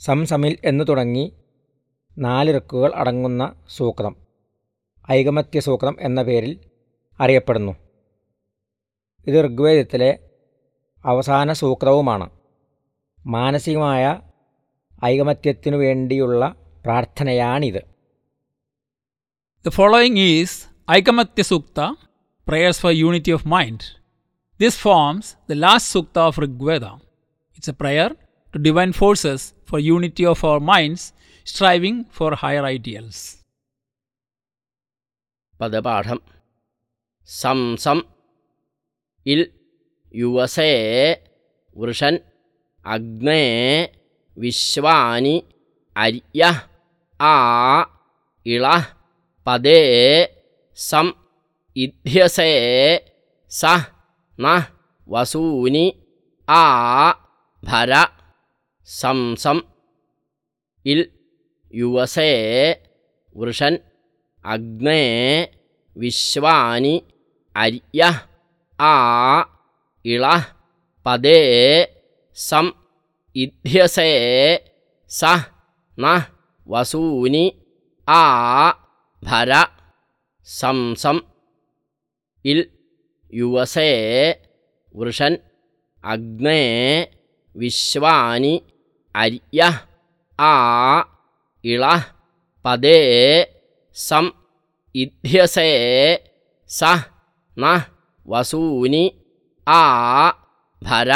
സംസമിൽ എന്നു തുടങ്ങി നാല് റക്കുകൾ അടങ്ങുന്ന സൂക്തം. ഐകമത്യ സൂക്തം എന്ന പേരിൽ അറിയപ്പെടുന്നു. ഇത് ഋഗ്വേദത്തിലെ അവസാന സൂക്തവുമാണ്. മാനസികമായ ഐകമത്യത്തിനു വേണ്ടിയുള്ള പ്രാർത്ഥനയാണിത്. The following is aikamatya sukta prayers for unity of mind this forms the last sukta of Rigveda it's a prayer to divine forces for unity of our minds, striving for higher ideals. പദപാഠം some some ഇൽ യുവസേ വൃഷൻ അഗ്നേ വിശ്വാനി അര്യ ആ ഇള പദേ some ഇധ്യസേ സ ന വസൂനി ആ ഭര सं इल् युवसे वृषन् अग्ने विश्वानि अर्य आ इळः पदे सं इध्यसे सह्सूनि आ भर शं सं। इल् युवसे वृषन् अग्ने विश्वानि ಅರ್ಯಃ ಆ ಇಳಃ ಪದೇ ಸಂ ಇಧ್ಯಸೆ ಸಹ ನ ವಸೂನಿ ಆ ಭರ